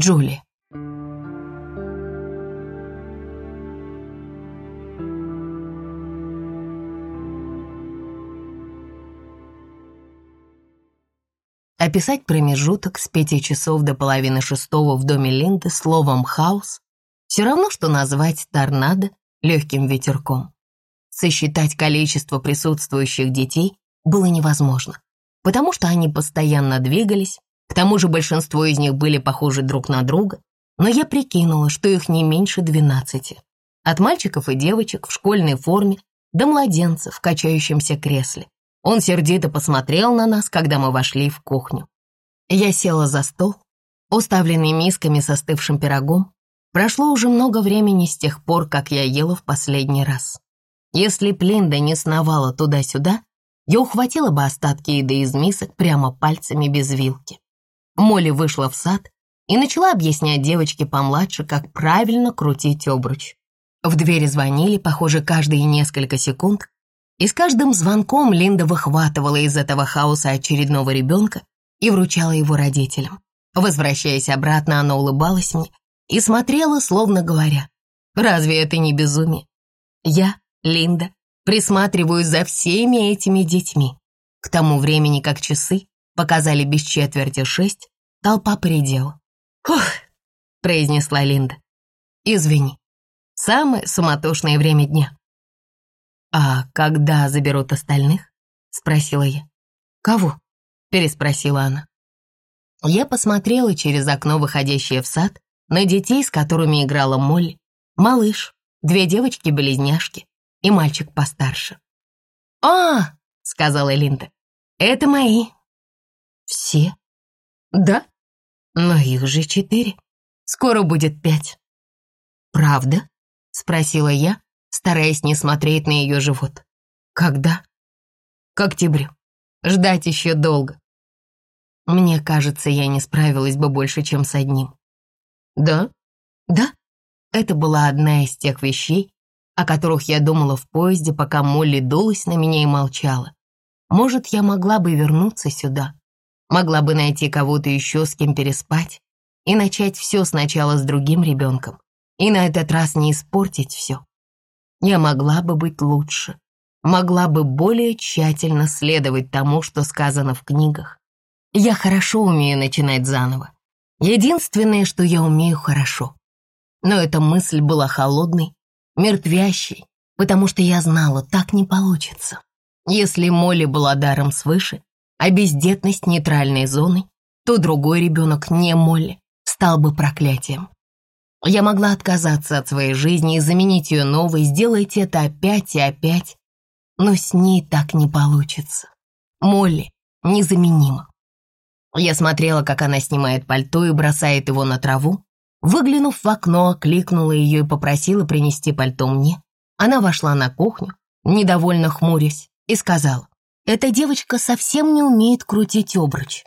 Джули. Описать промежуток с пяти часов до половины шестого в доме Линды словом «хаос» все равно, что назвать торнадо легким ветерком. Сосчитать количество присутствующих детей было невозможно, потому что они постоянно двигались, к тому же большинство из них были похожи друг на друга, но я прикинула, что их не меньше двенадцати. От мальчиков и девочек в школьной форме до младенцев в качающемся кресле. Он сердито посмотрел на нас, когда мы вошли в кухню. Я села за стол, уставленный мисками со остывшим пирогом. Прошло уже много времени с тех пор, как я ела в последний раз. Если Плинда не сновала туда-сюда, я ухватила бы остатки еды из мисок прямо пальцами без вилки. Молли вышла в сад и начала объяснять девочке помладше, как правильно крутить обруч. В двери звонили, похоже, каждые несколько секунд, и с каждым звонком Линда выхватывала из этого хаоса очередного ребенка и вручала его родителям. Возвращаясь обратно, она улыбалась мне и смотрела, словно говоря, «Разве это не безумие?» Я, Линда, присматриваю за всеми этими детьми. К тому времени, как часы показали без четверти шесть, толпа поредела. «Ух!» — произнесла Линда. «Извини, самое суматошное время дня». «А когда заберут остальных?» — спросила я. «Кого?» — переспросила она. Я посмотрела через окно, выходящее в сад, на детей, с которыми играла Молли, малыш, две девочки-близняшки и мальчик постарше. «А!» — сказала Линда. «Это мои». «Все?» «Да, но их же четыре. Скоро будет пять». «Правда?» — спросила я, стараясь не смотреть на ее живот. «Когда?» «К октябрю. Ждать еще долго». Мне кажется, я не справилась бы больше, чем с одним. «Да?» «Да?» Это была одна из тех вещей, о которых я думала в поезде, пока Молли дулась на меня и молчала. Может, я могла бы вернуться сюда, могла бы найти кого-то еще, с кем переспать, и начать все сначала с другим ребенком, и на этот раз не испортить все. Я могла бы быть лучше, могла бы более тщательно следовать тому, что сказано в книгах. Я хорошо умею начинать заново. Единственное, что я умею хорошо. Но эта мысль была холодной, мертвящей, потому что я знала, так не получится. Если Молли была даром свыше, а бездетность нейтральной зоной, то другой ребенок, не Молли, стал бы проклятием. Я могла отказаться от своей жизни и заменить ее новой, сделать это опять и опять. Но с ней так не получится. Молли незаменима. Я смотрела, как она снимает пальто и бросает его на траву. Выглянув в окно, кликнула ее и попросила принести пальто мне. Она вошла на кухню, недовольно хмурясь, и сказала, «Эта девочка совсем не умеет крутить обруч».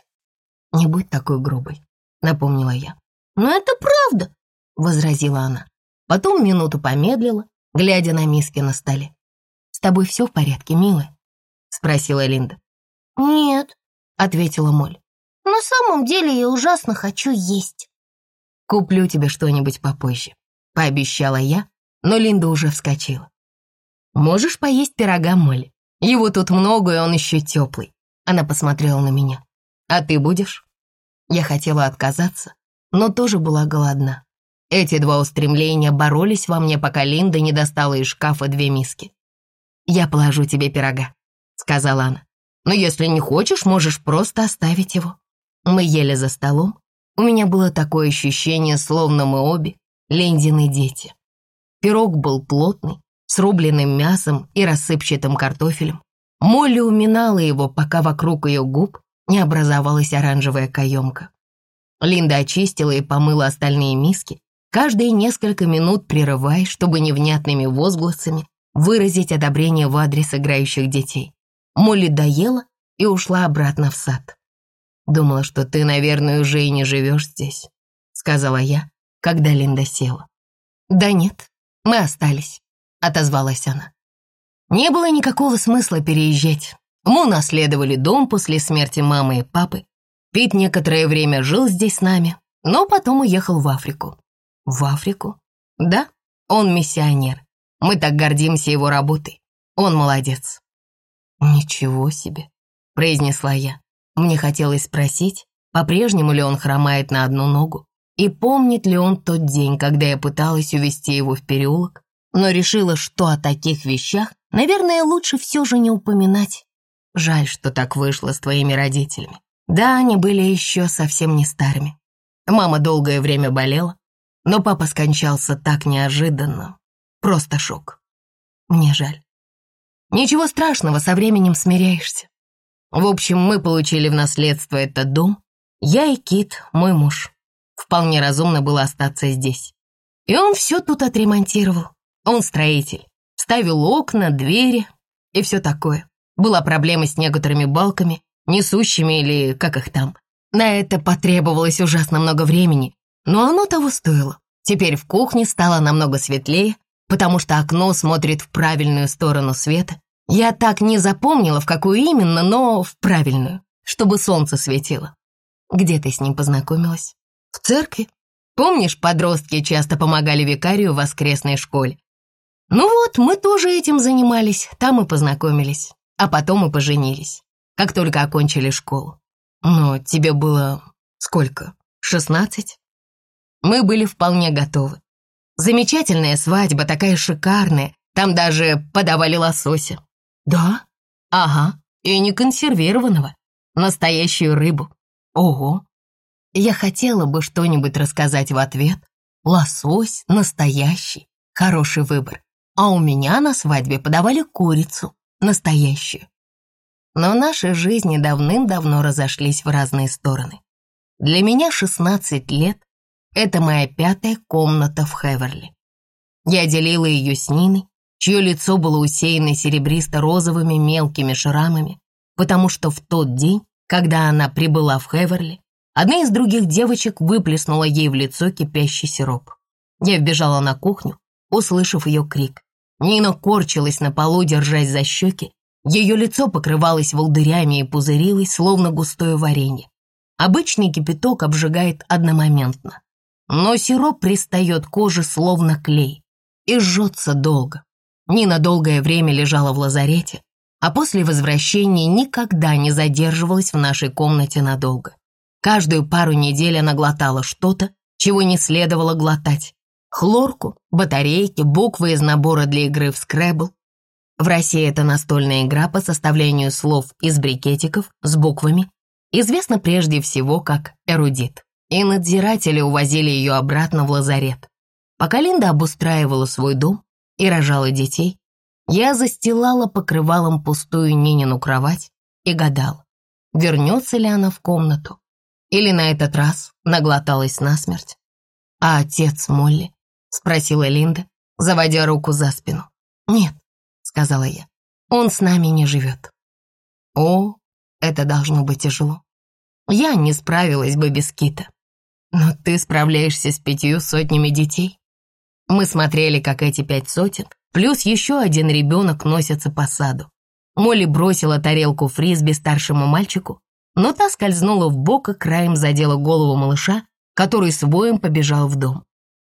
«Не будь такой грубой», — напомнила я. «Но это правда», — возразила она. Потом минуту помедлила, глядя на миски на столе. «С тобой все в порядке, милая?» — спросила Линда. «Нет», — ответила Моль. «На самом деле я ужасно хочу есть». «Куплю тебе что-нибудь попозже», — пообещала я, но Линда уже вскочила. «Можешь поесть пирога, Молли? Его тут много, и он еще теплый». Она посмотрела на меня. «А ты будешь?» Я хотела отказаться, но тоже была голодна. Эти два устремления боролись во мне, пока Линда не достала из шкафа две миски. «Я положу тебе пирога», — сказала она. «Но если не хочешь, можешь просто оставить его». Мы ели за столом. У меня было такое ощущение, словно мы обе Линдины дети. Пирог был плотный, с рубленным мясом и рассыпчатым картофелем. Молли уминала его, пока вокруг ее губ не образовалась оранжевая каемка. Линда очистила и помыла остальные миски, каждые несколько минут прерываясь, чтобы невнятными возгласами выразить одобрение в адрес играющих детей. Молли доела и ушла обратно в сад. «Думала, что ты, наверное, уже и не живешь здесь», — сказала я, когда Линда села. «Да нет, мы остались», — отозвалась она. Не было никакого смысла переезжать. Мы унаследовали дом после смерти мамы и папы. Пит некоторое время жил здесь с нами, но потом уехал в Африку. В Африку? Да, он миссионер. Мы так гордимся его работой. Он молодец. Ничего себе, произнесла я. Мне хотелось спросить, по-прежнему ли он хромает на одну ногу, и помнит ли он тот день, когда я пыталась увести его в переулок, но решила, что о таких вещах, наверное, лучше все же не упоминать. Жаль, что так вышло с твоими родителями. Да, они были еще совсем не старыми. Мама долгое время болела, но папа скончался так неожиданно. Просто шок. Мне жаль. Ничего страшного, со временем смиряешься. В общем, мы получили в наследство этот дом. Я и Кит, мой муж. Вполне разумно было остаться здесь. И он все тут отремонтировал. Он строитель. Ставил окна, двери и все такое. Была проблема с некоторыми балками, несущими или как их там. На это потребовалось ужасно много времени, но оно того стоило. Теперь в кухне стало намного светлее, потому что окно смотрит в правильную сторону света. Я так не запомнила, в какую именно, но в правильную, чтобы солнце светило. Где ты с ним познакомилась? В церкви. Помнишь, подростки часто помогали викарию в воскресной школе? Ну вот, мы тоже этим занимались, там и познакомились, а потом и поженились, как только окончили школу. Но тебе было сколько? Шестнадцать? Мы были вполне готовы. Замечательная свадьба, такая шикарная, там даже подавали лосося. Да? Ага, и не консервированного, настоящую рыбу. Ого! Я хотела бы что-нибудь рассказать в ответ. Лосось настоящий, хороший выбор. А у меня на свадьбе подавали курицу, настоящую. Но наши жизни давным-давно разошлись в разные стороны. Для меня 16 лет — это моя пятая комната в Хеверли. Я делила ее с Ниной, чье лицо было усеяно серебристо-розовыми мелкими шрамами, потому что в тот день, когда она прибыла в Хеверли, одна из других девочек выплеснула ей в лицо кипящий сироп. Я вбежала на кухню, услышав ее крик. Нина корчилась на полу, держась за щеки. Ее лицо покрывалось волдырями и пузырилось, словно густое варенье. Обычный кипяток обжигает одномоментно. Но сироп пристает к коже, словно клей, и жжется долго. Нина долгое время лежала в лазарете, а после возвращения никогда не задерживалась в нашей комнате надолго. Каждую пару недель она глотала что-то, чего не следовало глотать, хлорку, батарейки, буквы из набора для игры в скребл. В России это настольная игра по составлению слов из брикетиков с буквами, известна прежде всего как эрудит. И надзиратели увозили ее обратно в лазарет. Пока Линда обустраивала свой дом и рожала детей, я застилала покрывалом пустую Нинину кровать и гадала, вернется ли она в комнату или на этот раз наглоталась насмерть. А отец Молли — спросила Линда, заводя руку за спину. «Нет», — сказала я, — «он с нами не живет». «О, это должно быть тяжело. Я не справилась бы без Кита. Но ты справляешься с пятью сотнями детей». Мы смотрели, как эти пять сотен, плюс еще один ребенок носятся по саду. Молли бросила тарелку фрисби старшему мальчику, но та скользнула в бок и краем задела голову малыша, который с воем побежал в дом.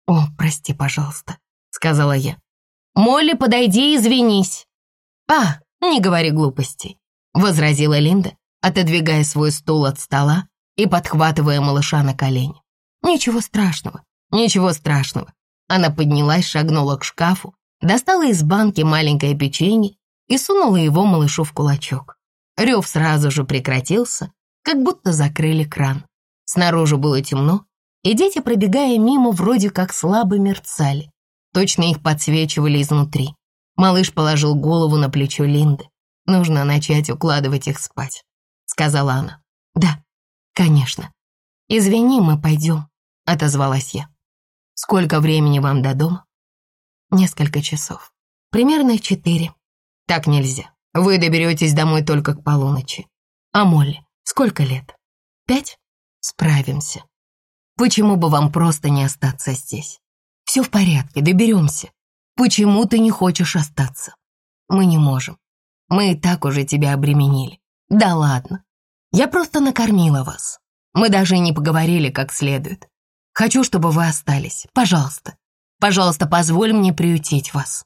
«О, прости, пожалуйста», — сказала я. «Молли, подойди и извинись». «А, не говори глупостей», — возразила Линда, отодвигая свой стул от стола и подхватывая малыша на колени. «Ничего страшного, ничего страшного». Она поднялась, шагнула к шкафу, достала из банки маленькое печенье и сунула его малышу в кулачок. Рев сразу же прекратился, как будто закрыли кран. Снаружи было темно, и дети, пробегая мимо, вроде как слабо мерцали. Точно их подсвечивали изнутри. Малыш положил голову на плечо Линды. «Нужно начать укладывать их спать», — сказала она. «Да, конечно. Извини, мы пойдем», — отозвалась я. «Сколько времени вам до дома?» «Несколько часов. Примерно четыре. Так нельзя. Вы доберетесь домой только к полуночи. А Молли, сколько лет? Пять? Справимся. Почему бы вам просто не остаться здесь? Все в порядке, доберемся. Почему ты не хочешь остаться? Мы не можем. Мы и так уже тебя обременили. Да ладно. Я просто накормила вас. Мы даже не поговорили как следует. Хочу, чтобы вы остались. Пожалуйста. Пожалуйста, позволь мне приютить вас.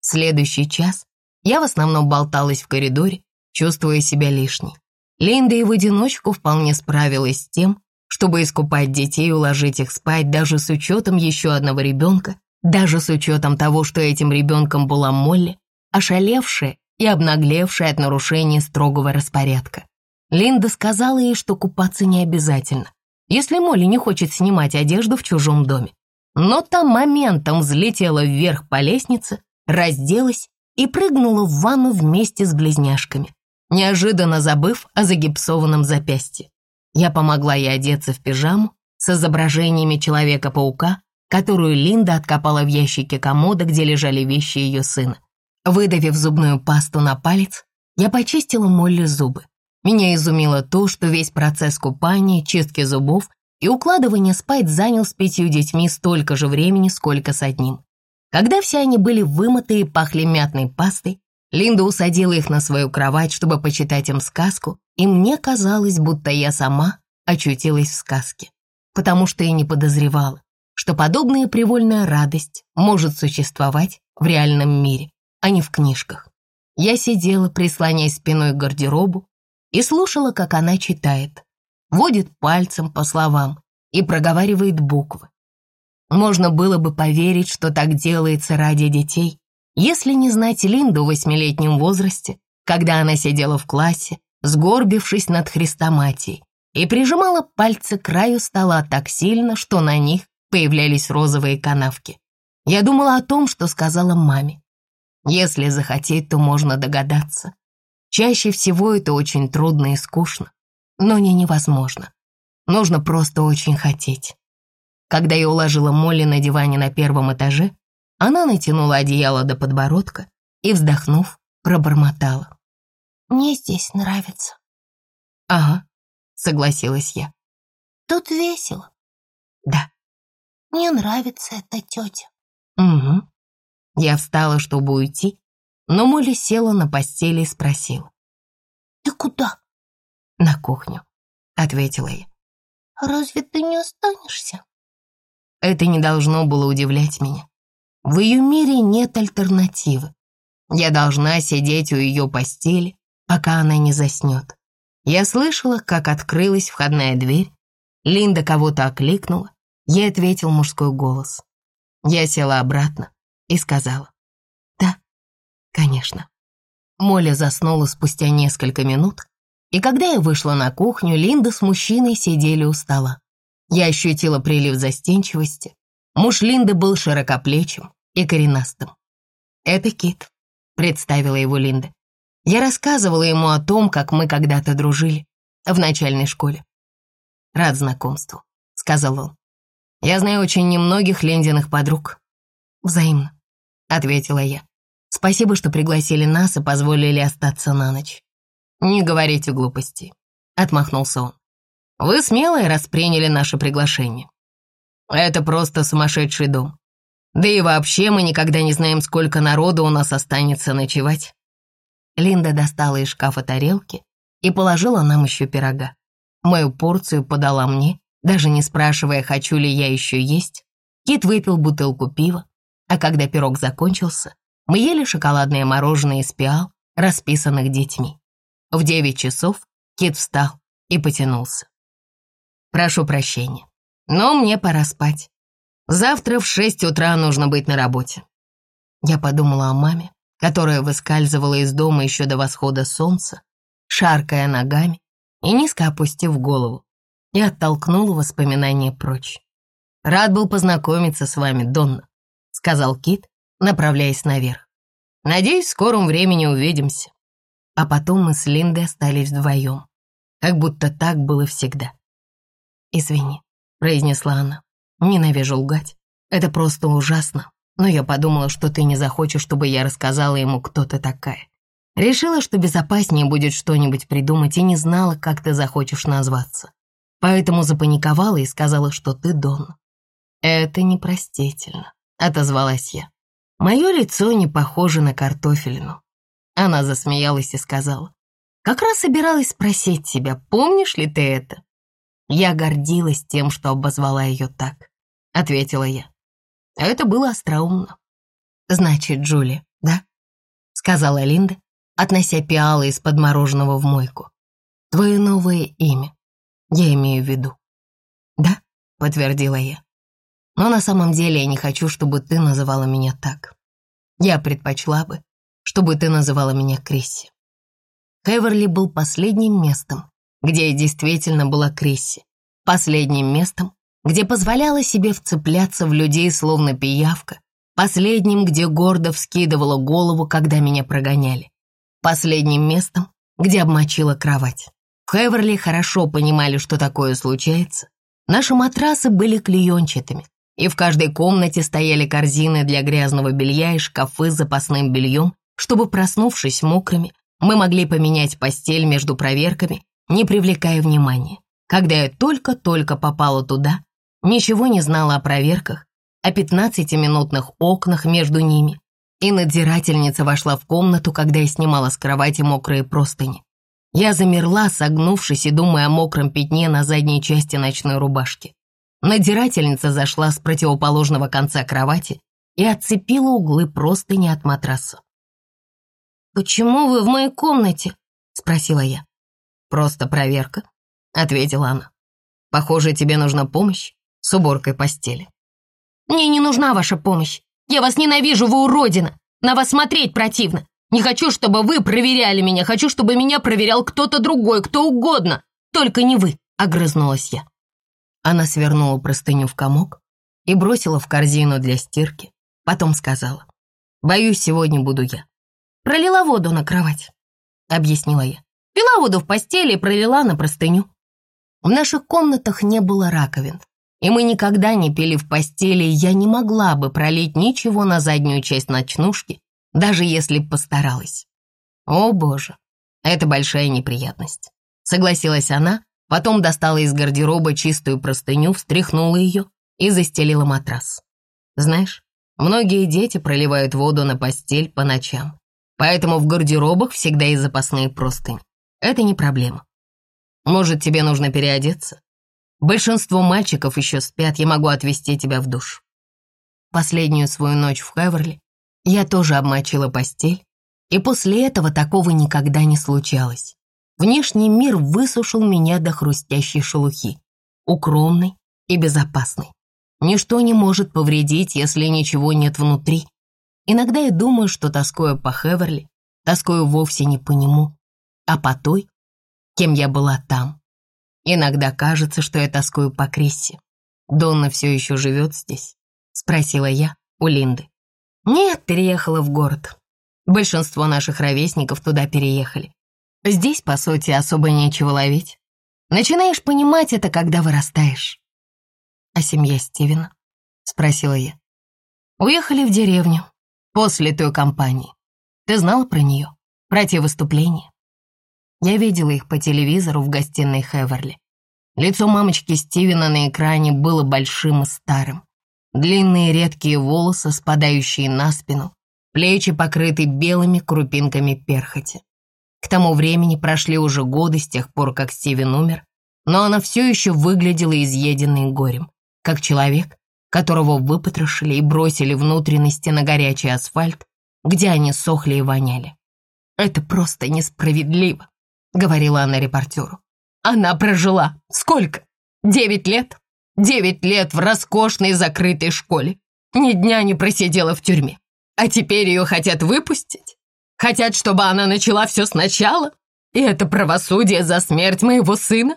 Следующий час я в основном болталась в коридоре, чувствуя себя лишней. Линда и в одиночку вполне справилась с тем, чтобы искупать детей и уложить их спать даже с учетом еще одного ребенка, даже с учетом того, что этим ребенком была Молли, ошалевшая и обнаглевшая от нарушения строгого распорядка. Линда сказала ей, что купаться не обязательно, если Молли не хочет снимать одежду в чужом доме. Но та моментом взлетела вверх по лестнице, разделась и прыгнула в ванну вместе с близняшками, неожиданно забыв о загипсованном запястье. Я помогла ей одеться в пижаму с изображениями Человека-паука, которую Линда откопала в ящике комода, где лежали вещи ее сына. Выдавив зубную пасту на палец, я почистила Молли зубы. Меня изумило то, что весь процесс купания, чистки зубов и укладывания спать занял с пятью детьми столько же времени, сколько с одним. Когда все они были вымыты и пахли мятной пастой, Линда усадила их на свою кровать, чтобы почитать им сказку, и мне казалось, будто я сама очутилась в сказке, потому что я не подозревала, что подобная привольная радость может существовать в реальном мире, а не в книжках. Я сидела, прислоняясь спиной к гардеробу, и слушала, как она читает, водит пальцем по словам и проговаривает буквы. Можно было бы поверить, что так делается ради детей, если не знать Линду в восьмилетнем возрасте, когда она сидела в классе, сгорбившись над хрестоматией, и прижимала пальцы к краю стола так сильно, что на них появлялись розовые канавки. Я думала о том, что сказала маме. Если захотеть, то можно догадаться. Чаще всего это очень трудно и скучно, но не невозможно. Нужно просто очень хотеть. Когда я уложила Молли на диване на первом этаже, она натянула одеяло до подбородка и, вздохнув, пробормотала. «Мне здесь нравится». «Ага», — согласилась я. «Тут весело». «Да». «Мне нравится эта тетя». «Угу». Я встала, чтобы уйти, но Молли села на постели и спросила. «Ты куда?» «На кухню», — ответила я. «Разве ты не останешься?» Это не должно было удивлять меня. В ее мире нет альтернативы. Я должна сидеть у ее постели, пока она не заснет. Я слышала, как открылась входная дверь. Линда кого-то окликнула. Ей ответил мужской голос. Я села обратно и сказала. «Да, конечно». Моля заснула спустя несколько минут, и когда я вышла на кухню, Линда с мужчиной сидели у стола. Я ощутила прилив застенчивости. Муж Линды был широкоплечим, и коренастым. «Это Кит», — представила его Линда. Я рассказывала ему о том, как мы когда-то дружили в начальной школе. «Рад знакомству», — сказал он. «Я знаю очень немногих Линдиных подруг». «Взаимно», — ответила я. «Спасибо, что пригласили нас и позволили остаться на ночь». «Не говорите глупостей», — отмахнулся он. «Вы смело расприняли наше приглашение. Это просто сумасшедший дом. Да и вообще мы никогда не знаем, сколько народу у нас останется ночевать». Линда достала из шкафа тарелки и положила нам еще пирога. Мою порцию подала мне, даже не спрашивая, хочу ли я еще есть. Кит выпил бутылку пива, а когда пирог закончился, мы ели шоколадное мороженое из пиал, расписанных детьми. В девять часов Кит встал и потянулся. «Прошу прощения, но мне пора спать. Завтра в шесть утра нужно быть на работе. Я подумала о маме, которая выскальзывала из дома еще до восхода солнца, шаркая ногами и низко опустив голову, и оттолкнула воспоминания прочь. «Рад был познакомиться с вами, Донна», — сказал Кит, направляясь наверх. «Надеюсь, в скором времени увидимся». А потом мы с Линдой остались вдвоем, как будто так было всегда. «Извини», — произнесла она. Ненавижу лгать. Это просто ужасно. Но я подумала, что ты не захочешь, чтобы я рассказала ему, кто ты такая. Решила, что безопаснее будет что-нибудь придумать и не знала, как ты захочешь назваться. Поэтому запаниковала и сказала, что ты Дон. Это непростительно, отозвалась я. Мое лицо не похоже на картофелину. Она засмеялась и сказала. Как раз собиралась спросить тебя, помнишь ли ты это? Я гордилась тем, что обозвала ее так, ответила я. Это было остроумно. Значит, Джули, да? Сказала Линда, относя пиалы из-под мороженого в мойку. Твое новое имя, я имею в виду. Да, подтвердила я. Но на самом деле я не хочу, чтобы ты называла меня так. Я предпочла бы, чтобы ты называла меня Крисси. Хеверли был последним местом, где я действительно была Крисси. Последним местом, где позволяла себе вцепляться в людей, словно пиявка. Последним, где гордо вскидывала голову, когда меня прогоняли. Последним местом, где обмочила кровать. В Хеверли хорошо понимали, что такое случается. Наши матрасы были клеенчатыми, и в каждой комнате стояли корзины для грязного белья и шкафы с запасным бельем, чтобы, проснувшись мокрыми, мы могли поменять постель между проверками, не привлекая внимания. Когда я только-только попала туда, ничего не знала о проверках, о 15-минутных окнах между ними, и надзирательница вошла в комнату, когда я снимала с кровати мокрые простыни. Я замерла, согнувшись и думая о мокром пятне на задней части ночной рубашки. Надзирательница зашла с противоположного конца кровати и отцепила углы простыни от матраса. «Почему вы в моей комнате?» — спросила я. «Просто проверка», — ответила она. «Похоже, тебе нужна помощь с уборкой постели». «Мне не нужна ваша помощь. Я вас ненавижу, вы уродина. На вас смотреть противно. Не хочу, чтобы вы проверяли меня. Хочу, чтобы меня проверял кто-то другой, кто угодно. Только не вы», — огрызнулась я. Она свернула простыню в комок и бросила в корзину для стирки. Потом сказала, «Боюсь, сегодня буду я. Пролила воду на кровать», — объяснила я. Пила воду в постели и пролила на простыню. В наших комнатах не было раковин, и мы никогда не пили в постели, я не могла бы пролить ничего на заднюю часть ночнушки, даже если б постаралась. О, боже, это большая неприятность. Согласилась она, потом достала из гардероба чистую простыню, встряхнула ее и застелила матрас. Знаешь, многие дети проливают воду на постель по ночам. Поэтому в гардеробах всегда есть запасные простыни. Это не проблема. Может, тебе нужно переодеться? Большинство мальчиков еще спят, я могу отвезти тебя в душ. Последнюю свою ночь в Хеверли я тоже обмочила постель, и после этого такого никогда не случалось. Внешний мир высушил меня до хрустящей шелухи, укромный и безопасный. Ничто не может повредить, если ничего нет внутри, Иногда я думаю, что тоскую по Хеверли, тоскую вовсе не по нему, а по той, кем я была там. Иногда кажется, что я тоскую по Крисси. Донна все еще живет здесь? Спросила я у Линды. Нет, переехала в город. Большинство наших ровесников туда переехали. Здесь, по сути, особо нечего ловить. Начинаешь понимать это, когда вырастаешь. А семья Стивена? Спросила я. Уехали в деревню, после той кампании. Ты знала про нее? Про те выступления? Я видела их по телевизору в гостиной Хеверли. Лицо мамочки Стивена на экране было большим и старым. Длинные редкие волосы, спадающие на спину, плечи покрыты белыми крупинками перхоти. К тому времени прошли уже годы с тех пор, как Стивен умер, но она все еще выглядела изъеденной горем, как человек, которого выпотрошили и бросили внутренности на горячий асфальт, где они сохли и воняли. «Это просто несправедливо», — говорила она репортеру. «Она прожила сколько? Девять лет? Девять лет в роскошной закрытой школе. Ни дня не просидела в тюрьме. А теперь ее хотят выпустить? Хотят, чтобы она начала все сначала? И это правосудие за смерть моего сына?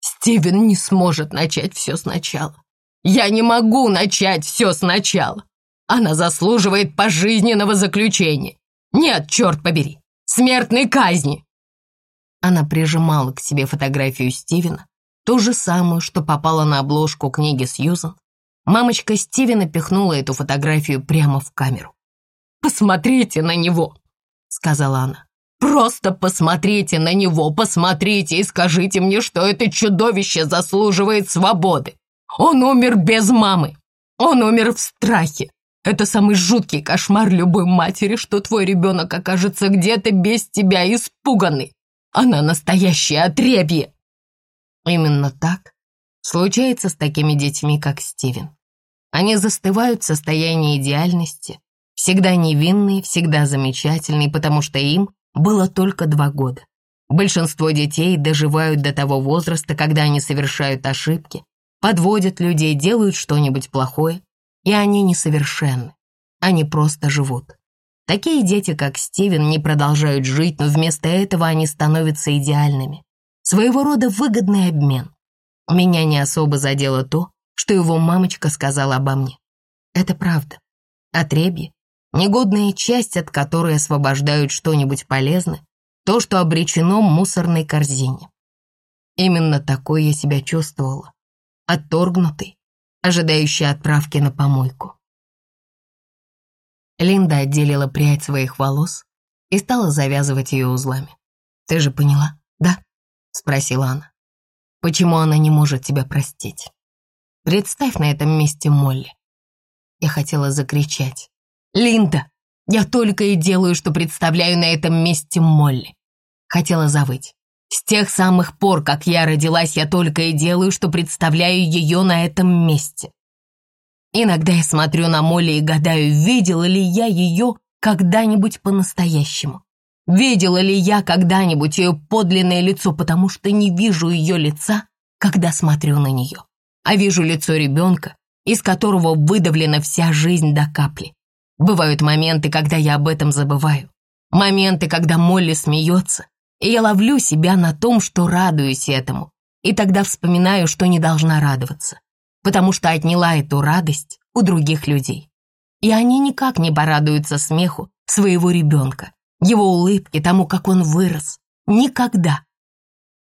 Стивен не сможет начать все сначала. Я не могу начать все сначала. Она заслуживает пожизненного заключения. Нет, черт побери, смертной казни. Она прижимала к себе фотографию Стивена, ту же самую, что попала на обложку книги Сьюзан. Мамочка Стивена пихнула эту фотографию прямо в камеру. «Посмотрите на него!» — сказала она. «Просто посмотрите на него, посмотрите и скажите мне, что это чудовище заслуживает свободы. Он умер без мамы. Он умер в страхе. Это самый жуткий кошмар любой матери, что твой ребенок окажется где-то без тебя, испуганный. Она настоящее отребье. Именно так случается с такими детьми, как Стивен. Они застывают в состоянии идеальности, всегда невинные, всегда замечательные, потому что им было только два года. Большинство детей доживают до того возраста, когда они совершают ошибки, подводят людей, делают что-нибудь плохое, и они несовершенны. Они просто живут. Такие дети, как Стивен, не продолжают жить, но вместо этого они становятся идеальными. Своего рода выгодный обмен. Меня не особо задело то, что его мамочка сказала обо мне. Это правда. Отребье, негодная часть, от которой освобождают что-нибудь полезное, то, что обречено мусорной корзине. Именно такой я себя чувствовала. Отторгнутый, ожидающий отправки на помойку. Линда отделила прядь своих волос и стала завязывать ее узлами. «Ты же поняла, да?» — спросила она. «Почему она не может тебя простить? Представь на этом месте Молли». Я хотела закричать. «Линда, я только и делаю, что представляю на этом месте Молли». Хотела завыть. С тех самых пор, как я родилась, я только и делаю, что представляю ее на этом месте. Иногда я смотрю на Молли и гадаю, видела ли я ее когда-нибудь по-настоящему. Видела ли я когда-нибудь ее подлинное лицо, потому что не вижу ее лица, когда смотрю на нее, а вижу лицо ребенка, из которого выдавлена вся жизнь до капли. Бывают моменты, когда я об этом забываю. Моменты, когда Молли смеется, и я ловлю себя на том, что радуюсь этому, и тогда вспоминаю, что не должна радоваться потому что отняла эту радость у других людей. И они никак не порадуются смеху своего ребенка, его улыбке, тому, как он вырос. Никогда.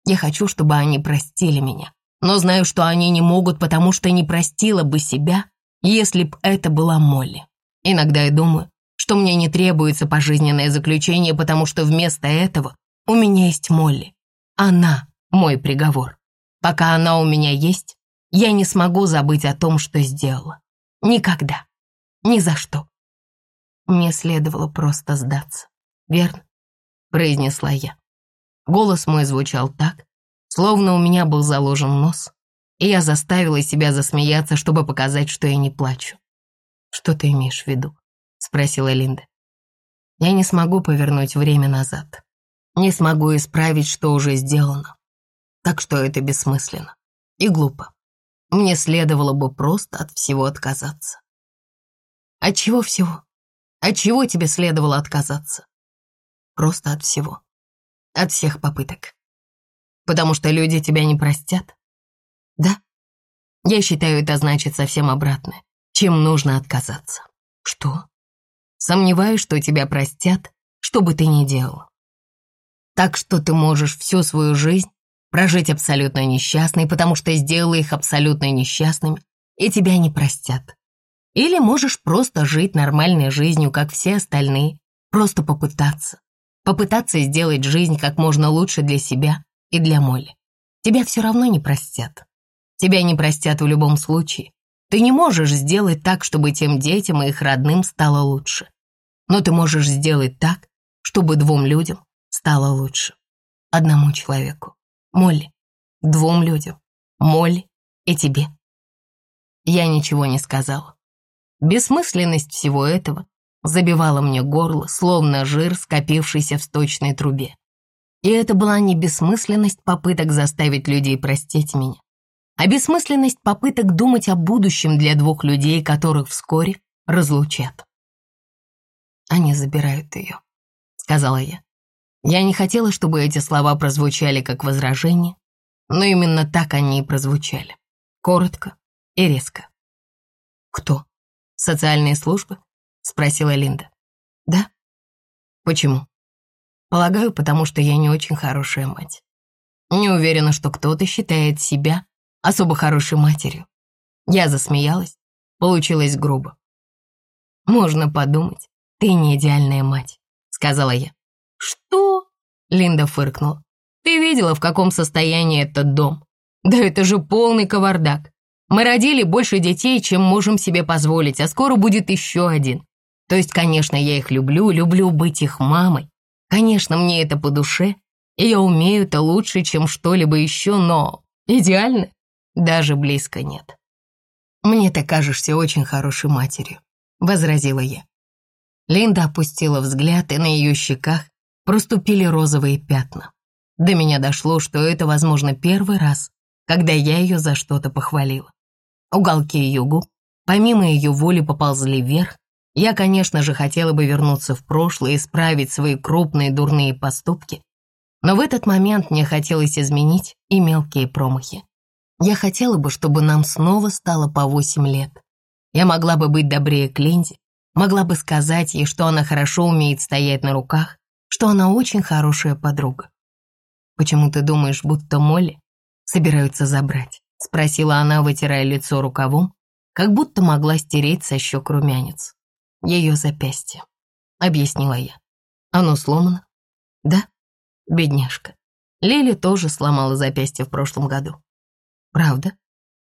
Я хочу, чтобы они простили меня, но знаю, что они не могут, потому что не простила бы себя, если б это была Молли. Иногда я думаю, что мне не требуется пожизненное заключение, потому что вместо этого у меня есть Молли. Она мой приговор. Пока она у меня есть, я не смогу забыть о том, что сделала. Никогда. Ни за что. Мне следовало просто сдаться. Верно? Произнесла я. Голос мой звучал так, словно у меня был заложен нос, и я заставила себя засмеяться, чтобы показать, что я не плачу. «Что ты имеешь в виду?» — спросила Линда. «Я не смогу повернуть время назад. Не смогу исправить, что уже сделано. Так что это бессмысленно и глупо. Мне следовало бы просто от всего отказаться. От чего всего? От чего тебе следовало отказаться? Просто от всего. От всех попыток. Потому что люди тебя не простят? Да. Я считаю, это значит совсем обратное. Чем нужно отказаться? Что? Сомневаюсь, что тебя простят, что бы ты ни делал. Так что ты можешь всю свою жизнь прожить абсолютно несчастной, потому что сделала их абсолютно несчастными, и тебя не простят. Или можешь просто жить нормальной жизнью, как все остальные, просто попытаться. Попытаться сделать жизнь как можно лучше для себя и для Молли. Тебя все равно не простят. Тебя не простят в любом случае. Ты не можешь сделать так, чтобы тем детям и их родным стало лучше. Но ты можешь сделать так, чтобы двум людям стало лучше. Одному человеку. Молли. Двум людям. Молли и тебе. Я ничего не сказала. Бессмысленность всего этого забивала мне горло, словно жир, скопившийся в сточной трубе. И это была не бессмысленность попыток заставить людей простить меня, а бессмысленность попыток думать о будущем для двух людей, которых вскоре разлучат. «Они забирают ее», — сказала я. Я не хотела, чтобы эти слова прозвучали как возражение, но именно так они и прозвучали. Коротко и резко. «Кто? Социальные службы?» — спросила Линда. «Да?» «Почему?» «Полагаю, потому что я не очень хорошая мать. Не уверена, что кто-то считает себя особо хорошей матерью». Я засмеялась, получилось грубо. «Можно подумать, ты не идеальная мать», — сказала я. «Что?» — Линда фыркнула. «Ты видела, в каком состоянии этот дом? Да это же полный кавардак. Мы родили больше детей, чем можем себе позволить, а скоро будет еще один. То есть, конечно, я их люблю, люблю быть их мамой. Конечно, мне это по душе, и я умею это лучше, чем что-либо еще, но идеально? Даже близко нет. «Мне ты кажешься очень хорошей матерью», — возразила я. Линда опустила взгляд, и на ее щеках проступили розовые пятна. До меня дошло, что это, возможно, первый раз, когда я ее за что-то похвалила. Уголки ее губ, помимо ее воли, поползли вверх. Я, конечно же, хотела бы вернуться в прошлое и исправить свои крупные дурные поступки, но в этот момент мне хотелось изменить и мелкие промахи. Я хотела бы, чтобы нам снова стало по восемь лет. Я могла бы быть добрее к Линде, могла бы сказать ей, что она хорошо умеет стоять на руках, что она очень хорошая подруга. «Почему ты думаешь, будто Молли собираются забрать?» — спросила она, вытирая лицо рукавом, как будто могла стереть со щек румянец. «Ее запястье», — объяснила я. «Оно сломано?» «Да, бедняжка. Лили тоже сломала запястье в прошлом году. Правда?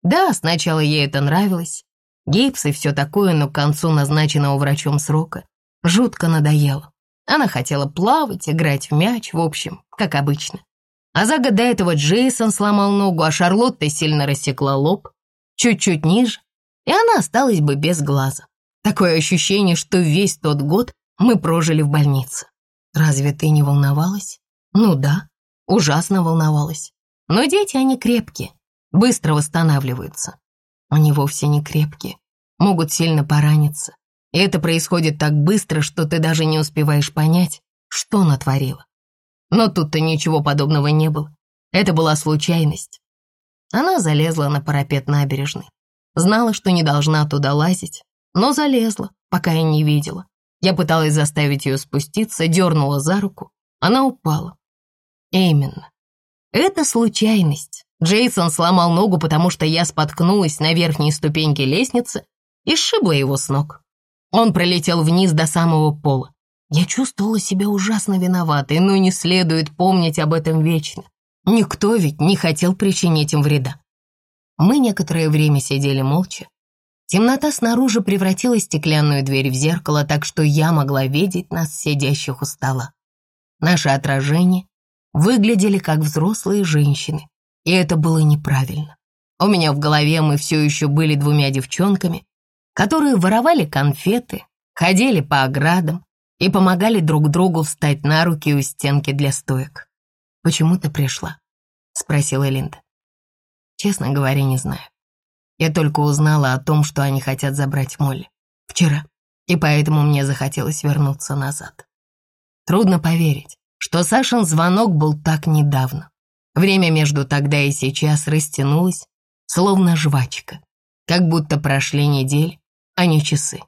Да, сначала ей это нравилось. Гипс и все такое, но к концу назначенного врачом срока жутко надоело. Она хотела плавать, играть в мяч, в общем, как обычно. А за год до этого Джейсон сломал ногу, а Шарлотта сильно рассекла лоб, чуть-чуть ниже, и она осталась бы без глаза. Такое ощущение, что весь тот год мы прожили в больнице. Разве ты не волновалась? Ну да, ужасно волновалась. Но дети, они крепкие, быстро восстанавливаются. Они вовсе не крепкие, могут сильно пораниться. И это происходит так быстро, что ты даже не успеваешь понять, что натворила. Но тут-то ничего подобного не было. Это была случайность. Она залезла на парапет набережной. Знала, что не должна туда лазить, но залезла, пока я не видела. Я пыталась заставить ее спуститься, дернула за руку. Она упала. Именно. Это случайность. Джейсон сломал ногу, потому что я споткнулась на верхней ступеньке лестницы и сшибла его с ног. Он пролетел вниз до самого пола. Я чувствовала себя ужасно виноватой, но не следует помнить об этом вечно. Никто ведь не хотел причинить им вреда. Мы некоторое время сидели молча. Темнота снаружи превратила стеклянную дверь в зеркало, так что я могла видеть нас, сидящих у стола. Наши отражения выглядели как взрослые женщины, и это было неправильно. У меня в голове мы все еще были двумя девчонками, которые воровали конфеты, ходили по оградам и помогали друг другу встать на руки у стенки для стоек. «Почему ты пришла?» — спросила Линда. «Честно говоря, не знаю. Я только узнала о том, что они хотят забрать Молли. Вчера. И поэтому мне захотелось вернуться назад. Трудно поверить, что Сашин звонок был так недавно. Время между тогда и сейчас растянулось, словно жвачка, как будто прошли недели, а не часы.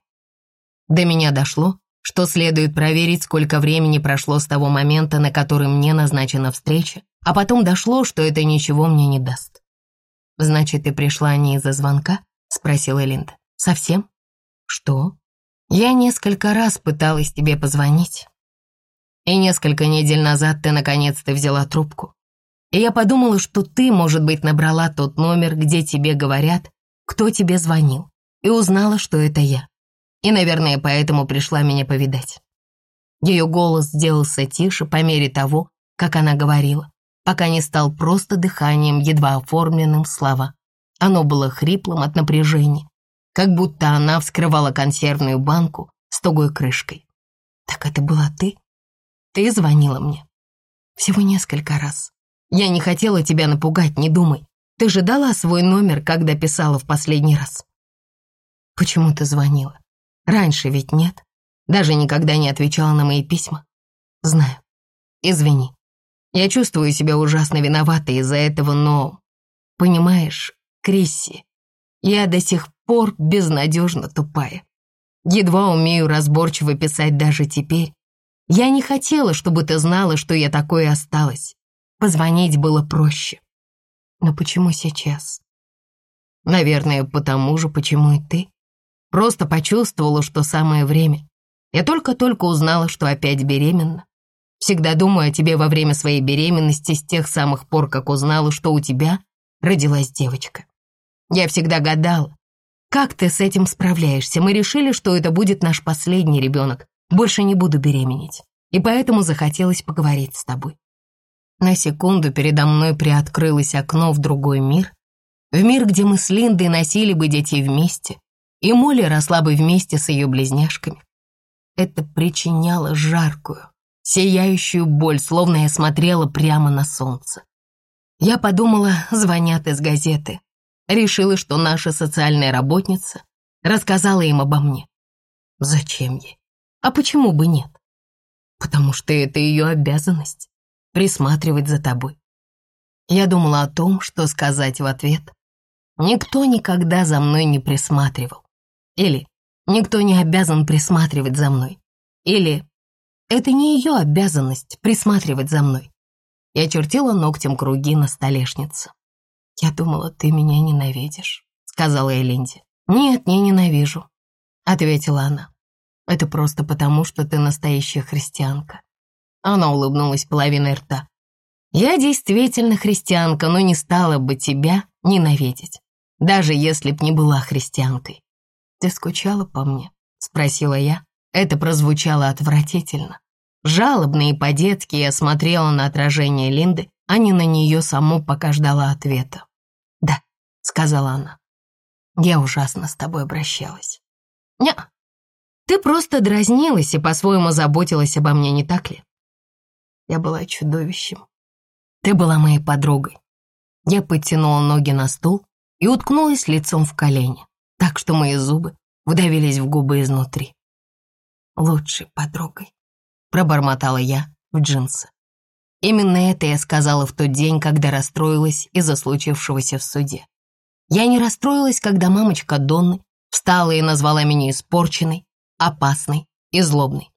До меня дошло, что следует проверить, сколько времени прошло с того момента, на который мне назначена встреча, а потом дошло, что это ничего мне не даст. «Значит, ты пришла не из-за звонка?» — спросила Линда. «Совсем?» «Что?» «Я несколько раз пыталась тебе позвонить. И несколько недель назад ты наконец-то взяла трубку. И я подумала, что ты, может быть, набрала тот номер, где тебе говорят, кто тебе звонил, и узнала, что это я. И, наверное, поэтому пришла меня повидать. Ее голос сделался тише по мере того, как она говорила, пока не стал просто дыханием, едва оформленным слова. Оно было хриплым от напряжения, как будто она вскрывала консервную банку с тугой крышкой. «Так это была ты? Ты звонила мне?» «Всего несколько раз. Я не хотела тебя напугать, не думай. Ты же дала свой номер, когда писала в последний раз. Почему ты звонила? Раньше ведь нет. Даже никогда не отвечала на мои письма. Знаю. Извини. Я чувствую себя ужасно виноватой из-за этого, но... Понимаешь, Крисси, я до сих пор безнадежно тупая. Едва умею разборчиво писать даже теперь. Я не хотела, чтобы ты знала, что я такой осталась. Позвонить было проще. Но почему сейчас? Наверное, потому же, почему и ты. Просто почувствовала, что самое время. Я только-только узнала, что опять беременна. Всегда думаю о тебе во время своей беременности с тех самых пор, как узнала, что у тебя родилась девочка. Я всегда гадала, как ты с этим справляешься. Мы решили, что это будет наш последний ребенок. Больше не буду беременеть. И поэтому захотелось поговорить с тобой. На секунду передо мной приоткрылось окно в другой мир. В мир, где мы с Линдой носили бы детей вместе, и Молли росла бы вместе с ее близняшками. Это причиняло жаркую, сияющую боль, словно я смотрела прямо на солнце. Я подумала, звонят из газеты. Решила, что наша социальная работница рассказала им обо мне. Зачем ей? А почему бы нет? Потому что это ее обязанность — присматривать за тобой. Я думала о том, что сказать в ответ. Никто никогда за мной не присматривал. Или никто не обязан присматривать за мной. Или это не ее обязанность присматривать за мной. Я чертила ногтем круги на столешнице. «Я думала, ты меня ненавидишь», — сказала Элинди. «Нет, не ненавижу», — ответила она. «Это просто потому, что ты настоящая христианка». Она улыбнулась половиной рта. «Я действительно христианка, но не стала бы тебя ненавидеть, даже если б не была христианкой». «Ты скучала по мне?» — спросила я. Это прозвучало отвратительно. Жалобно и по-детски я смотрела на отражение Линды, а не на нее саму, пока ждала ответа. «Да», — сказала она. «Я ужасно с тобой обращалась». «Не, ты просто дразнилась и по-своему заботилась обо мне, не так ли?» Я была чудовищем. Ты была моей подругой. Я подтянула ноги на стул и уткнулась лицом в колени, так что мои зубы вдавились в губы изнутри. Лучшей подругой пробормотала я в джинсы. Именно это я сказала в тот день, когда расстроилась из-за случившегося в суде. Я не расстроилась, когда мамочка Донны встала и назвала меня испорченной, опасной и злобной.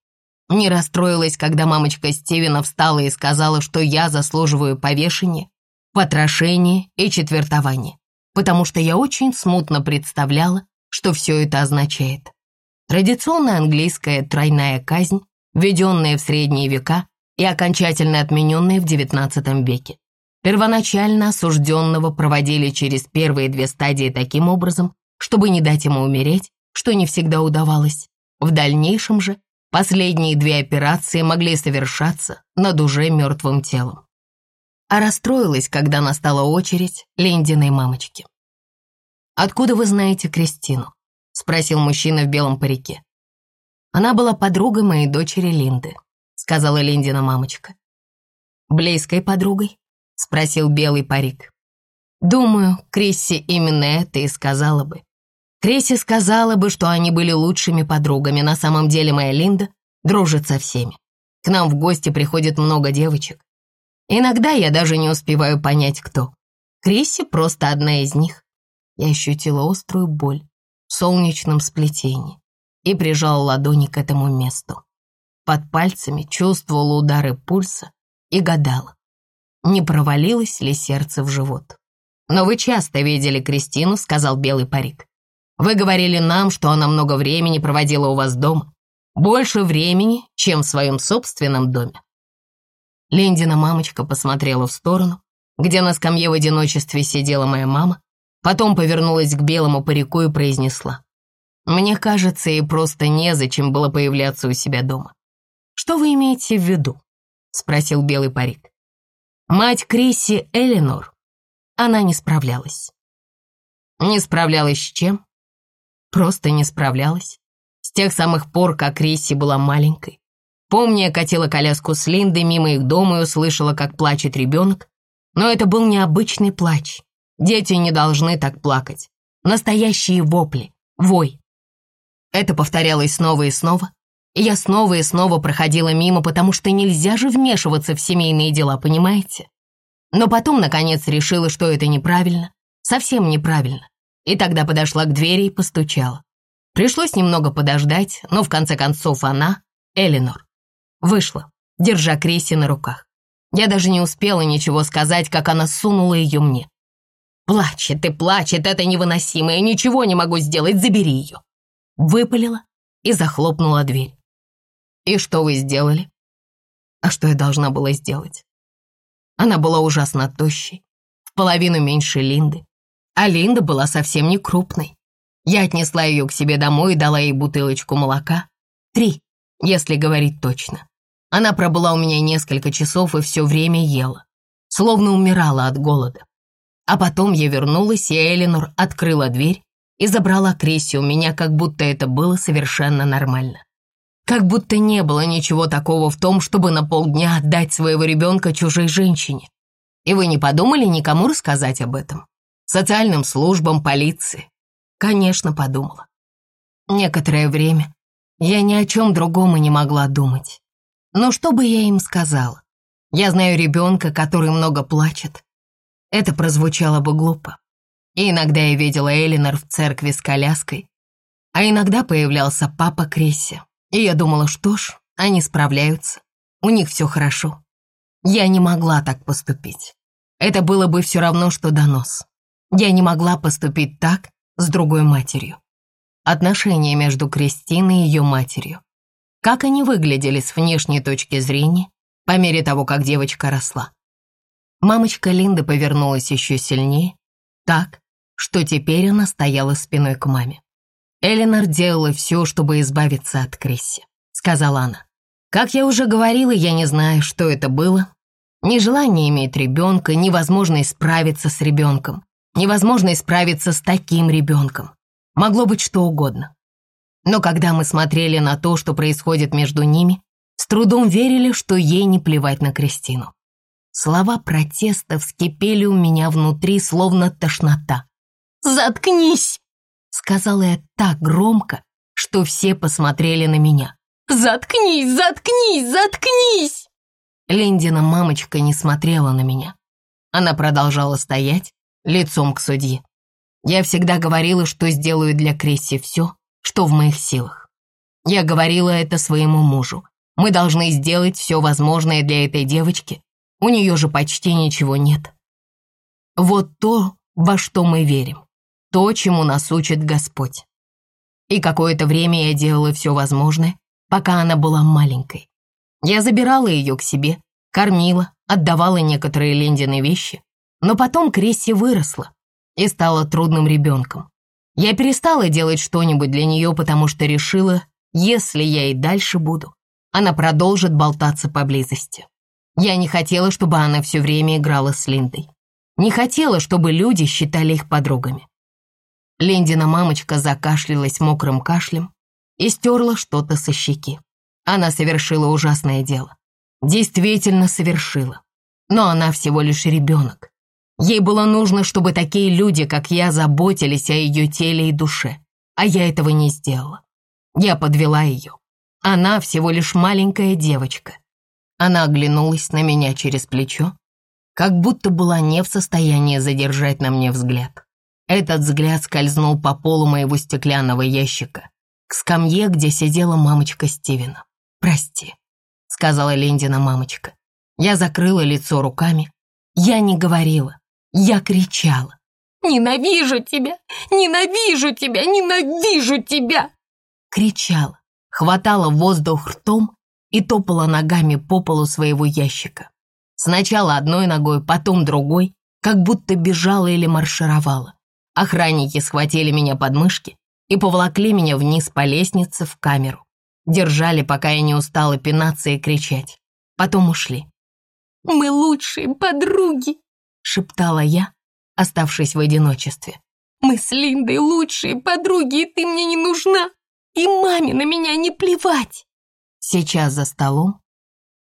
Не расстроилась, когда мамочка Стивена встала и сказала, что я заслуживаю повешения, потрошения и четвертования, потому что я очень смутно представляла, что все это означает. Традиционная английская тройная казнь введенные в средние века и окончательно отмененные в XIX веке. Первоначально осужденного проводили через первые две стадии таким образом, чтобы не дать ему умереть, что не всегда удавалось. В дальнейшем же последние две операции могли совершаться над уже мертвым телом. А расстроилась, когда настала очередь Линдиной мамочки. «Откуда вы знаете Кристину?» — спросил мужчина в белом парике. Она была подругой моей дочери Линды», — сказала Линдина мамочка. «Близкой подругой?» — спросил белый парик. «Думаю, Крисси именно это и сказала бы. Крисси сказала бы, что они были лучшими подругами. На самом деле моя Линда дружит со всеми. К нам в гости приходит много девочек. Иногда я даже не успеваю понять, кто. Крисси просто одна из них. Я ощутила острую боль в солнечном сплетении и прижал ладони к этому месту. Под пальцами чувствовала удары пульса и гадала, не провалилось ли сердце в живот. «Но вы часто видели Кристину», — сказал белый парик. «Вы говорили нам, что она много времени проводила у вас дома. Больше времени, чем в своем собственном доме». Линдина мамочка посмотрела в сторону, где на скамье в одиночестве сидела моя мама, потом повернулась к белому парику и произнесла. Мне кажется, ей просто незачем было появляться у себя дома. Что вы имеете в виду? Спросил белый парик. Мать Крисси Эленор. Она не справлялась. Не справлялась с чем? Просто не справлялась. С тех самых пор, как Крисси была маленькой. Помню, я катила коляску с Линдой мимо их дома и услышала, как плачет ребенок. Но это был необычный плач. Дети не должны так плакать. Настоящие вопли, вой. Это повторялось снова и снова, и я снова и снова проходила мимо, потому что нельзя же вмешиваться в семейные дела, понимаете? Но потом, наконец, решила, что это неправильно, совсем неправильно, и тогда подошла к двери и постучала. Пришлось немного подождать, но в конце концов она, Эленор, вышла, держа Крисси на руках. Я даже не успела ничего сказать, как она сунула ее мне. «Плачет и плачет, это невыносимо, я ничего не могу сделать, забери ее!» выпалила и захлопнула дверь. «И что вы сделали?» «А что я должна была сделать?» Она была ужасно тощей, в половину меньше Линды, а Линда была совсем не крупной. Я отнесла ее к себе домой и дала ей бутылочку молока. Три, если говорить точно. Она пробыла у меня несколько часов и все время ела, словно умирала от голода. А потом я вернулась, и Эленор открыла дверь и забрала Крисси у меня, как будто это было совершенно нормально. Как будто не было ничего такого в том, чтобы на полдня отдать своего ребенка чужой женщине. И вы не подумали никому рассказать об этом? Социальным службам, полиции? Конечно, подумала. Некоторое время я ни о чем другом и не могла думать. Но что бы я им сказала? Я знаю ребенка, который много плачет. Это прозвучало бы глупо. И иногда я видела Элинор в церкви с коляской, а иногда появлялся папа Крисси. И я думала, что ж, они справляются, у них все хорошо. Я не могла так поступить. Это было бы все равно, что донос. Я не могла поступить так с другой матерью. Отношения между Кристиной и ее матерью. Как они выглядели с внешней точки зрения по мере того, как девочка росла. Мамочка Линды повернулась еще сильнее, так, что теперь она стояла спиной к маме. «Эленор делала все, чтобы избавиться от Крисси», — сказала она. «Как я уже говорила, я не знаю, что это было. Нежелание иметь ребенка, невозможность справиться с ребенком, невозможность справиться с таким ребенком. Могло быть что угодно. Но когда мы смотрели на то, что происходит между ними, с трудом верили, что ей не плевать на Кристину. Слова протеста вскипели у меня внутри, словно тошнота. «Заткнись!» — сказала я так громко, что все посмотрели на меня. «Заткнись, заткнись, заткнись!» Линдина мамочка не смотрела на меня. Она продолжала стоять, лицом к судье. Я всегда говорила, что сделаю для Крисси все, что в моих силах. Я говорила это своему мужу. Мы должны сделать все возможное для этой девочки. У нее же почти ничего нет. Вот то, во что мы верим то, чему нас учит Господь. И какое-то время я делала все возможное, пока она была маленькой. Я забирала ее к себе, кормила, отдавала некоторые Лендины вещи, но потом Кресси выросла и стала трудным ребенком. Я перестала делать что-нибудь для нее, потому что решила, если я и дальше буду, она продолжит болтаться поблизости. Я не хотела, чтобы она все время играла с Линдой. Не хотела, чтобы люди считали их подругами. Лендина мамочка закашлялась мокрым кашлем и стерла что-то со щеки. Она совершила ужасное дело. Действительно совершила. Но она всего лишь ребенок. Ей было нужно, чтобы такие люди, как я, заботились о ее теле и душе. А я этого не сделала. Я подвела ее. Она всего лишь маленькая девочка. Она оглянулась на меня через плечо, как будто была не в состоянии задержать на мне взгляд. Этот взгляд скользнул по полу моего стеклянного ящика к скамье, где сидела мамочка Стивена. «Прости», — сказала Лендина мамочка. Я закрыла лицо руками. Я не говорила, я кричала. «Ненавижу тебя! Ненавижу тебя! Ненавижу тебя!» Кричала, хватала воздух ртом и топала ногами по полу своего ящика. Сначала одной ногой, потом другой, как будто бежала или маршировала. Охранники схватили меня под мышки и поволокли меня вниз по лестнице в камеру. Держали, пока я не устала пинаться и кричать. Потом ушли. «Мы лучшие подруги!» — шептала я, оставшись в одиночестве. «Мы с Линдой лучшие подруги, и ты мне не нужна! И маме на меня не плевать!» Сейчас за столом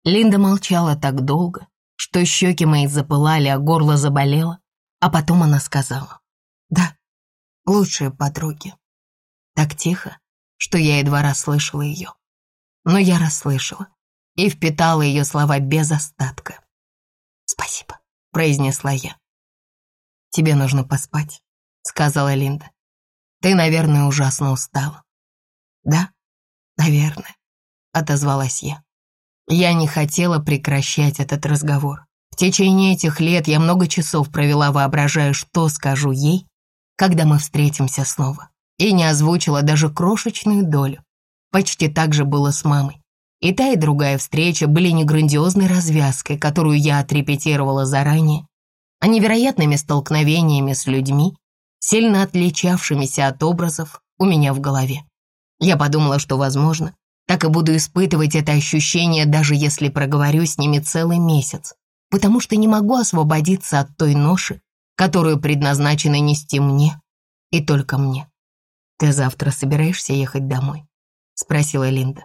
Линда молчала так долго, что щеки мои запылали, а горло заболело, а потом она сказала. Да, лучшие подруги. Так тихо, что я едва расслышала ее. Но я расслышала и впитала ее слова без остатка. «Спасибо», — произнесла я. «Тебе нужно поспать», — сказала Линда. «Ты, наверное, ужасно устала». «Да, наверное», — отозвалась я. Я не хотела прекращать этот разговор. В течение этих лет я много часов провела, воображая, что скажу ей, когда мы встретимся снова, и не озвучила даже крошечную долю. Почти так же было с мамой. И та, и другая встреча были не грандиозной развязкой, которую я отрепетировала заранее, а невероятными столкновениями с людьми, сильно отличавшимися от образов у меня в голове. Я подумала, что, возможно, так и буду испытывать это ощущение, даже если проговорю с ними целый месяц, потому что не могу освободиться от той ноши, которую предназначено нести мне и только мне. «Ты завтра собираешься ехать домой?» — спросила Линда.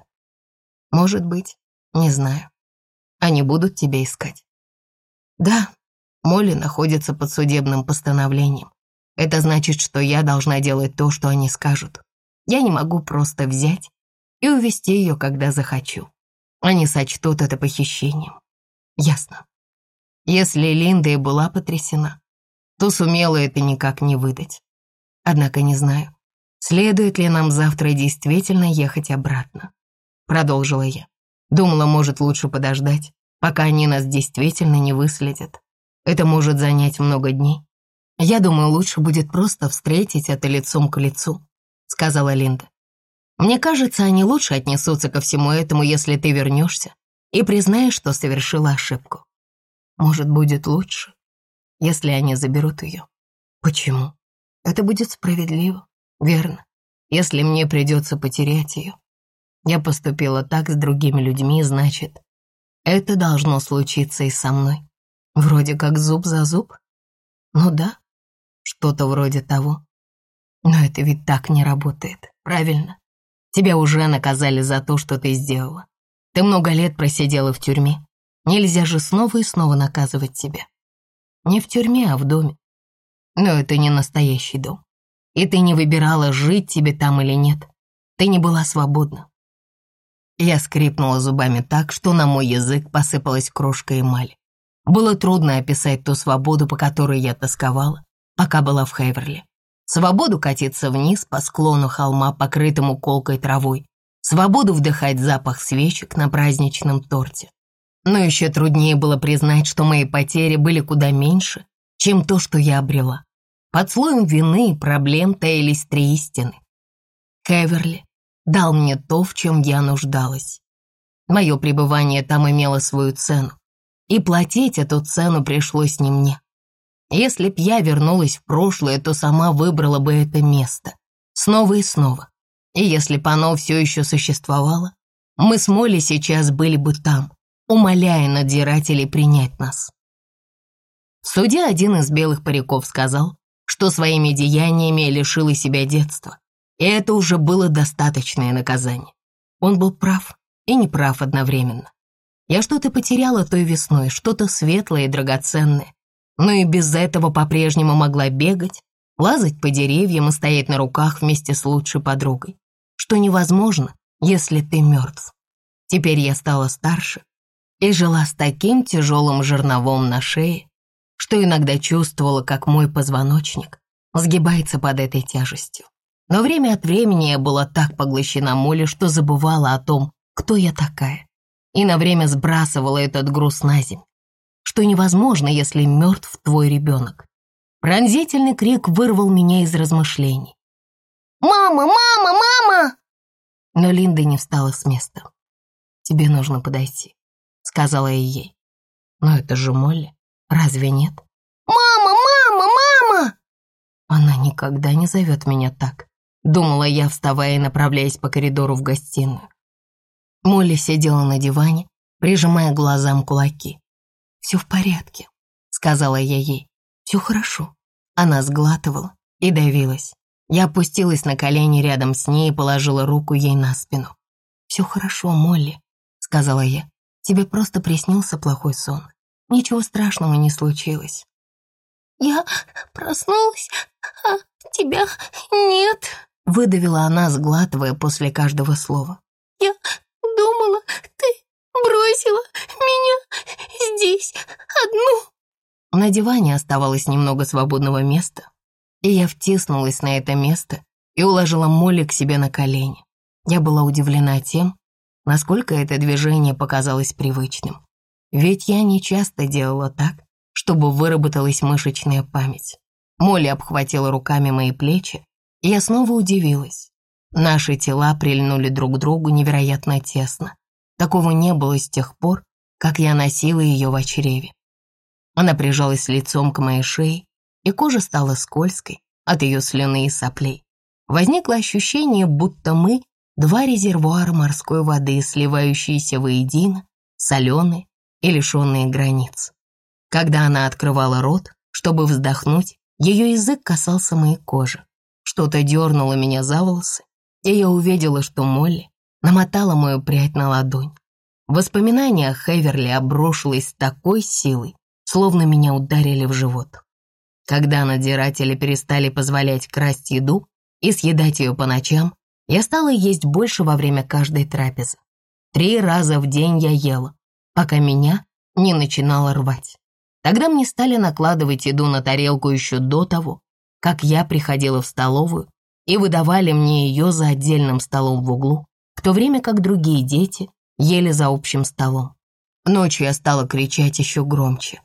«Может быть, не знаю. Они будут тебя искать?» «Да, Молли находится под судебным постановлением. Это значит, что я должна делать то, что они скажут. Я не могу просто взять и увести ее, когда захочу. Они сочтут это похищением. Ясно. Если Линда и была потрясена, то сумела это никак не выдать. Однако не знаю, следует ли нам завтра действительно ехать обратно. Продолжила я. Думала, может, лучше подождать, пока они нас действительно не выследят. Это может занять много дней. Я думаю, лучше будет просто встретить это лицом к лицу, сказала Линда. Мне кажется, они лучше отнесутся ко всему этому, если ты вернешься и признаешь, что совершила ошибку. Может, будет лучше, если они заберут ее. Почему? Это будет справедливо, верно, если мне придется потерять ее. Я поступила так с другими людьми, значит, это должно случиться и со мной. Вроде как зуб за зуб. Ну да, что-то вроде того. Но это ведь так не работает, правильно? Тебя уже наказали за то, что ты сделала. Ты много лет просидела в тюрьме. Нельзя же снова и снова наказывать тебя. Не в тюрьме, а в доме. Но это не настоящий дом. И ты не выбирала, жить тебе там или нет. Ты не была свободна. Я скрипнула зубами так, что на мой язык посыпалась крошка эмали. Было трудно описать ту свободу, по которой я тосковала, пока была в Хейверли. Свободу катиться вниз по склону холма, покрытому колкой травой. Свободу вдыхать запах свечек на праздничном торте. Но еще труднее было признать, что мои потери были куда меньше, чем то, что я обрела. Под слоем вины и проблем таились три истины. Кеверли дал мне то, в чем я нуждалась. Мое пребывание там имело свою цену, и платить эту цену пришлось не мне. Если б я вернулась в прошлое, то сама выбрала бы это место. Снова и снова. И если бы оно все еще существовало, мы с Молли сейчас были бы там, умоляя надзирателей принять нас. В суде один из белых париков сказал, что своими деяниями лишила себя детства, и это уже было достаточное наказание. Он был прав и неправ одновременно. Я что-то потеряла той весной, что-то светлое и драгоценное, но и без этого по-прежнему могла бегать, лазать по деревьям и стоять на руках вместе с лучшей подругой, что невозможно, если ты мертв. Теперь я стала старше и жила с таким тяжелым жерновом на шее, что иногда чувствовала, как мой позвоночник сгибается под этой тяжестью. Но время от времени я была так поглощена молью, что забывала о том, кто я такая, и на время сбрасывала этот груз на земь что невозможно, если мертв твой ребенок. Пронзительный крик вырвал меня из размышлений. «Мама! Мама! Мама!» Но Линда не встала с места. «Тебе нужно подойти», — сказала я ей. «Но это же Молли, разве нет?» «Мама! Мама! Мама!» Она никогда не зовет меня так, думала я, вставая и направляясь по коридору в гостиную. Молли сидела на диване, прижимая глазам кулаки. «Все в порядке», — сказала я ей. «Все хорошо». Она сглатывала и давилась. Я опустилась на колени рядом с ней и положила руку ей на спину. «Все хорошо, Молли», — сказала я. «Тебе просто приснился плохой сон. Ничего страшного не случилось». «Я проснулась, а тебя нет», — выдавила она, сглатывая после каждого слова. «Я думала, ты бросила меня здесь одну». На диване оставалось немного свободного места, и я втиснулась на это место и уложила Молли к себе на колени. Я была удивлена тем, насколько это движение показалось привычным. Ведь я не часто делала так, чтобы выработалась мышечная память. Молли обхватила руками мои плечи, я снова удивилась. Наши тела прильнули друг к другу невероятно тесно. Такого не было с тех пор, как я носила ее в чреве. Она прижалась лицом к моей шее, и кожа стала скользкой от ее слюны и соплей. Возникло ощущение, будто мы — два резервуара морской воды, сливающиеся воедино, соленые и лишенные границ. Когда она открывала рот, Чтобы вздохнуть, ее язык касался моей кожи. Что-то дернуло меня за волосы, и я увидела, что Молли намотала мою прядь на ладонь. Воспоминание о Хеверли обрушилось с такой силой, словно меня ударили в живот. Когда надзиратели перестали позволять красть еду и съедать ее по ночам, я стала есть больше во время каждой трапезы. Три раза в день я ела, пока меня не начинало рвать. Тогда мне стали накладывать еду на тарелку еще до того, как я приходила в столовую, и выдавали мне ее за отдельным столом в углу, в то время как другие дети ели за общим столом. Ночью я стала кричать еще громче.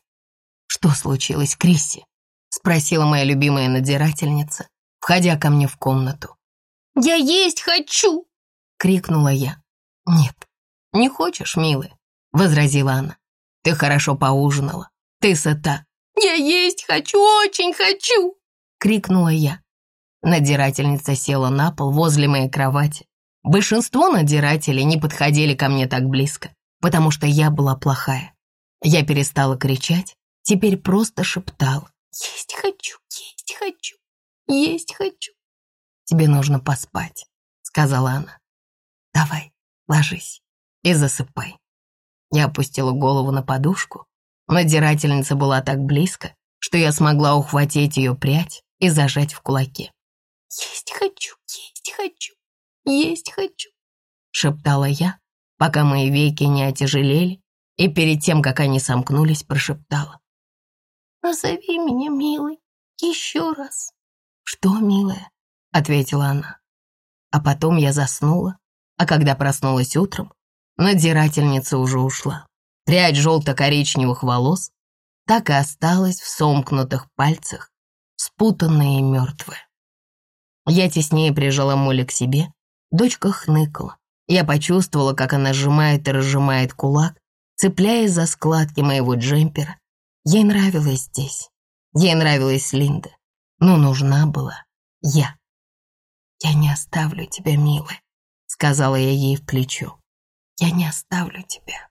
«Что случилось, Крисси?» — спросила моя любимая надзирательница, входя ко мне в комнату. «Я есть хочу!» — крикнула я. «Нет, не хочешь, милая?» — возразила она. «Ты хорошо поужинала, ты сыта». «Я есть хочу, очень хочу!» — крикнула я. Надзирательница села на пол возле моей кровати. Большинство надзирателей не подходили ко мне так близко, потому что я была плохая. Я перестала кричать, теперь просто шептала. «Есть хочу, есть хочу, есть хочу». «Тебе нужно поспать», — сказала она. «Давай, ложись и засыпай». Я опустила голову на подушку. Надзирательница была так близко, что я смогла ухватить ее прядь и зажать в кулаке. «Есть хочу, есть хочу, есть хочу», — шептала я, пока мои веки не отяжелели, и перед тем, как они сомкнулись, прошептала. «Назови меня, милый, еще раз». «Что, милая?» — ответила она. А потом я заснула, а когда проснулась утром, надзирательница уже ушла. Прядь желто-коричневых волос так и осталась в сомкнутых пальцах, спутанная и мертвая. Я теснее прижала Молли к себе, дочка хныкала. Я почувствовала, как она сжимает и разжимает кулак, цепляясь за складки моего джемпера. Ей нравилось здесь. Ей нравилась Линда. Но нужна была я. «Я не оставлю тебя, милая», — сказала я ей в плечо. «Я не оставлю тебя».